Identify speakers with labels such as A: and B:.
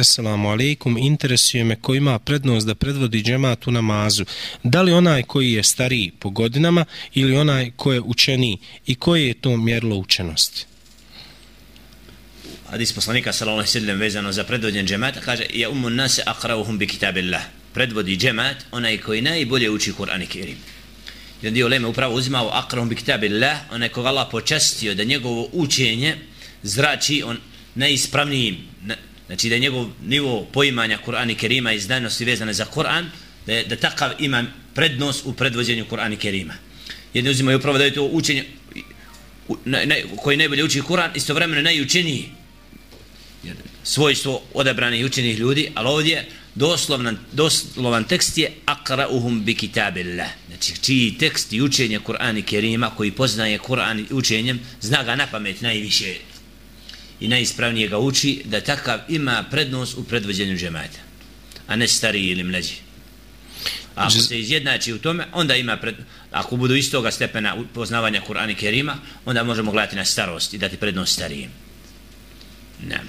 A: Assalamu alaikum, interesuje me ko ima prednost da predvodi džemat u namazu. Da li onaj koji je stariji po godinama ili onaj ko je učeniji i koje je to mjerlo učenosti?
B: Hadis poslanika sallallahu alejhi ve sellem vezano za predvođenje džemata kaže ja umu nas aqra'uhum bi kitabillah. Predvodi džemat onaj koji najbolje uči Kur'an i Kerim. Jedan dio leme upravo uzimao aqra'uhum bi kitabillah, onaj koga Allah počastio da njegovo učenje zrači on najispravnijim, znači da je njegov nivo poimanja Kur'ana i Kerima i znanosti vezane za Kur'an, da, je, da takav ima prednost u predvođenju Kur'ana i Kerima. Jedni uzimaju upravo da je to učenje na, na, koji najbolje uči Kur'an, istovremeno najučeniji svojstvo odabranih učenih ljudi, ali ovdje doslovan, doslovan tekst je akra'uhum bi kitabillah. Znači, čiji tekst i učenje Kur'ana i Kerima, koji poznaje Kur'an i učenjem, zna ga na pamet najviše i najispravnije ga uči, da takav ima prednost u predvođenju džemata, a ne stariji ili mlađi. A ako se izjednači u tome, onda ima pred... Ako budu istoga stepena poznavanja Kur'ana i Kerima, onda možemo gledati na starost i dati prednost starijim. Ne.